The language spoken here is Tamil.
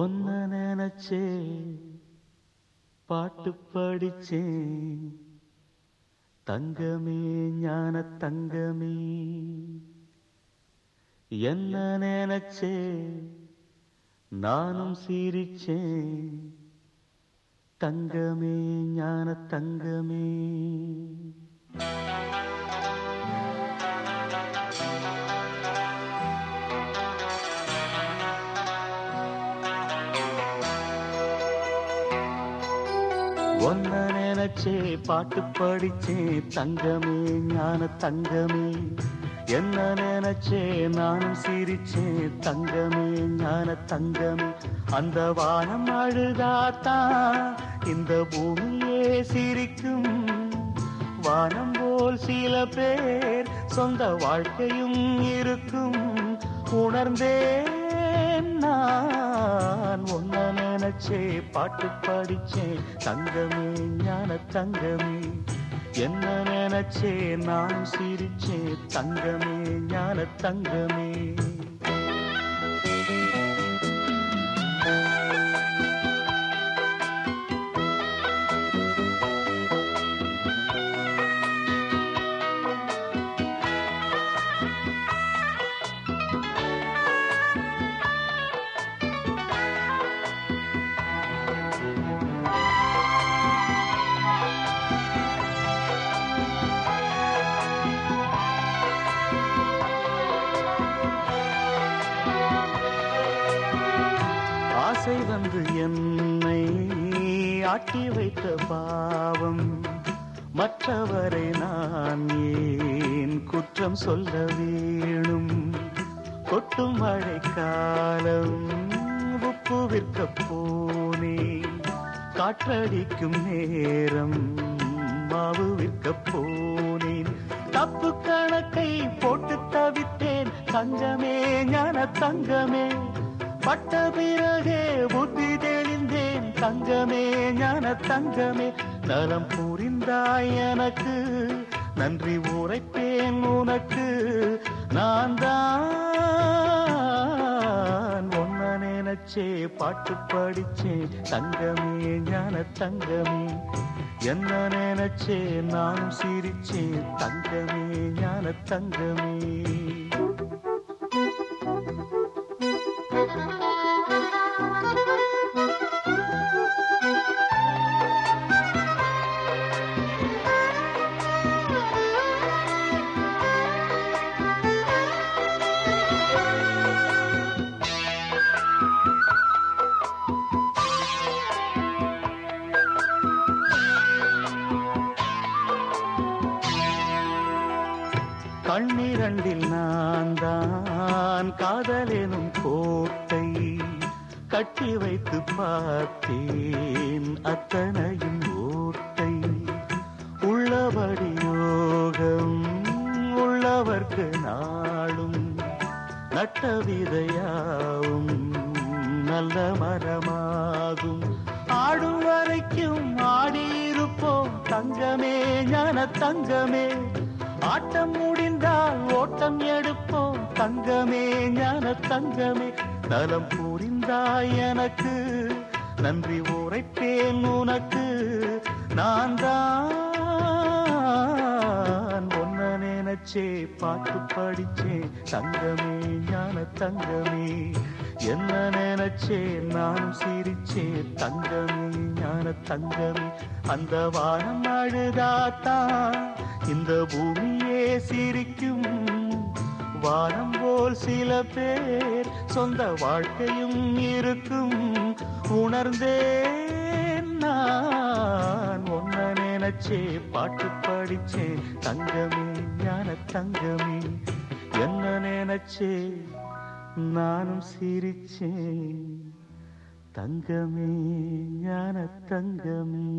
ஒன்ன நினைச்சே பாட்டு படிச்சேன் தங்கமே ஞான தங்கமே. என்ன நினைச்சே நானும் சிரிச்சேன் தங்கமே ஞான தங்கமே. ஒன்ன நினைச்சே பாட்டு படிச்சே தங்கமே ஞான தங்கமே. என்ன நினைச்சே நானும் சிரிச்சே தங்கமே ஞான தங்கமே. அந்த வானம் அழுதாத்தான் இந்த பூமியே சிரிக்கும். வானம் போல் சில பேர் சொந்த வாழ்க்கையும் இருக்கும். உணர்ந்தேன் நான் ஒன்ன நினைச்சே பாட்டு படிச்சேன் தங்கமே ஞான தங்கமே. என்ன நினைச்சே நான் சிரிச்சேன் தங்கமே ஞான தங்கமே. ஆசை வந்து என்னை ஆட்டி வைத்த பாவம். மற்றவரை நான் ஏன் குற்றம் சொல்ல வேணும்? கொட்டும் மழைக்காலம் உப்பு விற்க போனே காற்றடிக்கும் நேரம் மாவு விற்க போனேன். தப்பு கணக்கை போட்டு தவித்தேன். தங்கமே ஞான தங்கமே பட்ட பிறகே புத்தி தெளிந்தேன். தங்கமே ஞான தங்கமே நலம் புரிந்தாய் எனக்கு. நன்றி உரைப்பேன் உனக்கு. நான் தான் ஒன்ன நினைச்சே பாட்டு படிச்சேன் தங்கமே ஞான தங்கமே என்ன நினைச்சே நானும் சிரிச்சேன் தங்கமே ஞான தங்கமே. இரண்டில் நான் தான் காதலெனும் கோட்டை கட்டி வைத்து பார்த்தேன் அத்தனையும் ஓட்டை. உள்ளபடி யோகம் உள்ளவர்க்கு நாளும் நட்ட விதையாவும் நல்ல மரமாகும். ஆடும் வரைக்கும் ஆடியிருப்போம் தங்கமே ஞான தங்கமே ஆட்டம் முடி ஓட்டம் எடுப்போம். தங்கமே ஞான தங்கமே. நலம் புரிந்தாய் எனக்கு. நன்றி உரைப்பேன் உனக்கு. நான் தான் ஒன்ன நினைச்சே பாட்டு படிச்சே. தங்கமே ஞான தங்கமே. என்ன நினைச்சே நானும் சிரிச்சே. தங்கமே ஞான தங்கமே. அந்த வானம் அழுதாத்தான் இந்த பூமியே சிரிக்கும் வானம் போல் சில பேர் சொந்த வாழ்க்கையும் இருக்கும். உணர்ந்தேன் நான் ஒன்ன நினைச்சே பாட்டு படிச்சேன் தங்கமே ஞான தங்கமே. என்ன நினைச்சே நானும் சிரிச்சேன் தங்கமே ஞான தங்கமே.